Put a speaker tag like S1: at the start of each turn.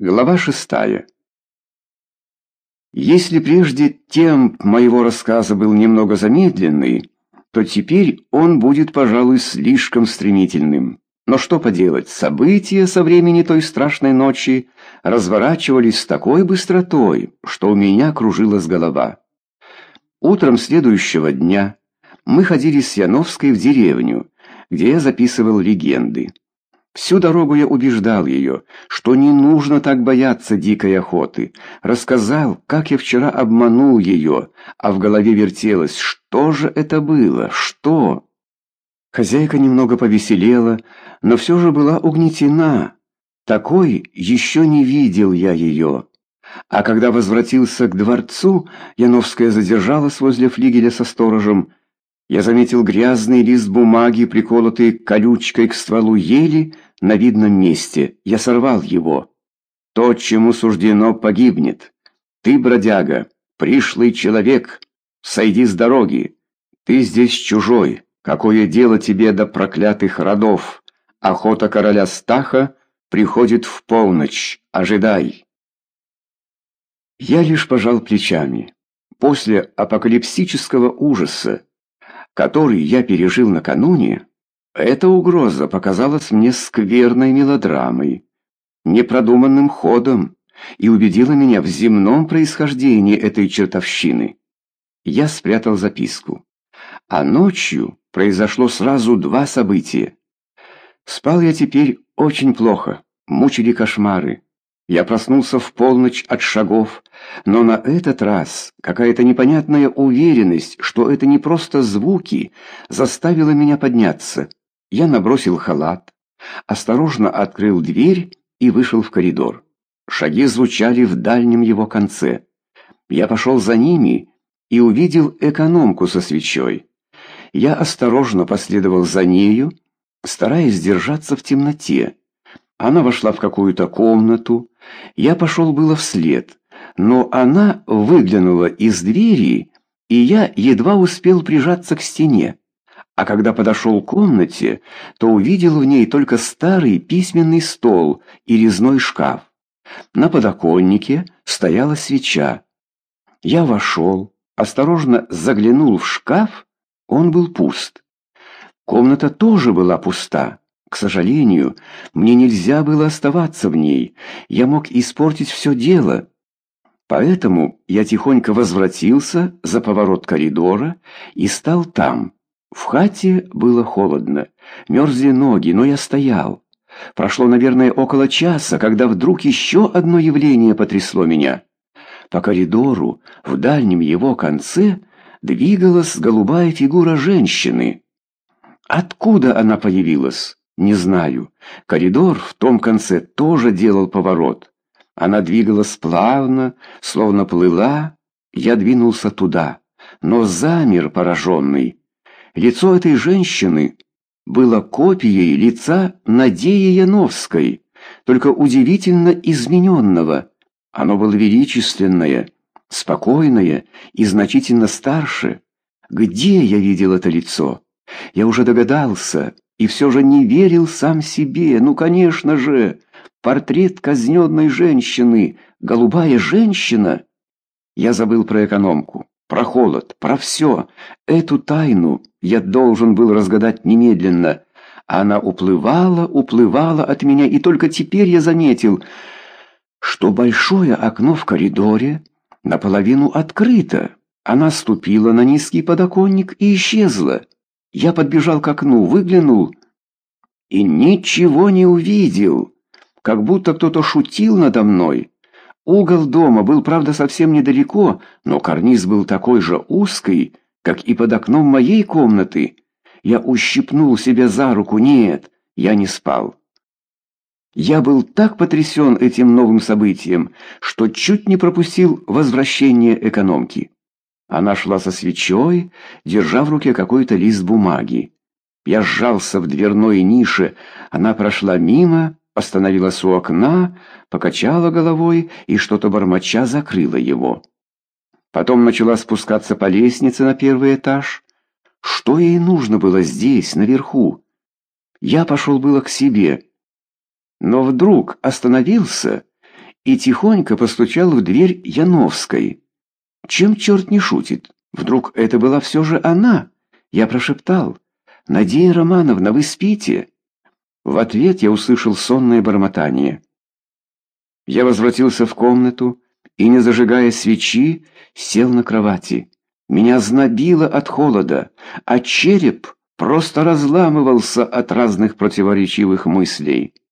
S1: Глава шестая. Если прежде темп моего рассказа был немного замедленный, то теперь он будет, пожалуй, слишком стремительным. Но что поделать, события со времени той страшной ночи разворачивались с такой быстротой, что у меня кружилась голова. Утром следующего дня мы ходили с Яновской в деревню, где я записывал легенды. Всю дорогу я убеждал ее, что не нужно так бояться дикой охоты. Рассказал, как я вчера обманул ее, а в голове вертелось, что же это было, что? Хозяйка немного повеселела, но все же была угнетена. Такой еще не видел я ее. А когда возвратился к дворцу, Яновская задержалась возле флигеля со сторожем. Я заметил грязный лист бумаги, приколотый колючкой к стволу ели, на видном месте. Я сорвал его. То, чему суждено, погибнет. Ты, бродяга, пришлый человек, сойди с дороги. Ты здесь чужой. Какое дело тебе до проклятых родов? Охота короля Стаха приходит в полночь. Ожидай. Я лишь пожал плечами. После апокалипсического ужаса, который я пережил накануне, эта угроза показалась мне скверной мелодрамой, непродуманным ходом и убедила меня в земном происхождении этой чертовщины. Я спрятал записку. А ночью произошло сразу два события. Спал я теперь очень плохо, мучили кошмары. Я проснулся в полночь от шагов, но на этот раз какая-то непонятная уверенность, что это не просто звуки, заставила меня подняться. Я набросил халат, осторожно открыл дверь и вышел в коридор. Шаги звучали в дальнем его конце. Я пошел за ними и увидел экономку со свечой. Я осторожно последовал за нею, стараясь держаться в темноте. Она вошла в какую-то комнату. Я пошел было вслед, но она выглянула из двери, и я едва успел прижаться к стене. А когда подошел к комнате, то увидел в ней только старый письменный стол и резной шкаф. На подоконнике стояла свеча. Я вошел, осторожно заглянул в шкаф, он был пуст. Комната тоже была пуста. К сожалению, мне нельзя было оставаться в ней, я мог испортить все дело. Поэтому я тихонько возвратился за поворот коридора и стал там. В хате было холодно, мерзли ноги, но я стоял. Прошло, наверное, около часа, когда вдруг еще одно явление потрясло меня. По коридору, в дальнем его конце, двигалась голубая фигура женщины. Откуда она появилась, не знаю. Коридор в том конце тоже делал поворот. Она двигалась плавно, словно плыла. Я двинулся туда, но замер пораженный. Лицо этой женщины было копией лица Надеи Яновской, только удивительно измененного. Оно было величественное, спокойное и значительно старше. Где я видел это лицо? Я уже догадался и все же не верил сам себе. Ну, конечно же, портрет казненной женщины, голубая женщина. Я забыл про экономку про холод, про все. Эту тайну я должен был разгадать немедленно. Она уплывала, уплывала от меня, и только теперь я заметил, что большое окно в коридоре наполовину открыто. Она ступила на низкий подоконник и исчезла. Я подбежал к окну, выглянул и ничего не увидел, как будто кто-то шутил надо мной. Угол дома был, правда, совсем недалеко, но карниз был такой же узкий, как и под окном моей комнаты. Я ущипнул себя за руку. Нет, я не спал. Я был так потрясен этим новым событием, что чуть не пропустил возвращение экономки. Она шла со свечой, держа в руке какой-то лист бумаги. Я сжался в дверной нише, она прошла мимо, остановилась у окна, покачала головой и что-то бормоча закрыла его. Потом начала спускаться по лестнице на первый этаж. Что ей нужно было здесь, наверху? Я пошел было к себе, но вдруг остановился и тихонько постучал в дверь Яновской. Чем черт не шутит? Вдруг это была все же она? Я прошептал. «Надея Романовна, вы спите?» В ответ я услышал сонное бормотание. Я возвратился в комнату и, не зажигая свечи, сел на кровати. Меня знобило от холода, а череп просто разламывался от разных противоречивых мыслей.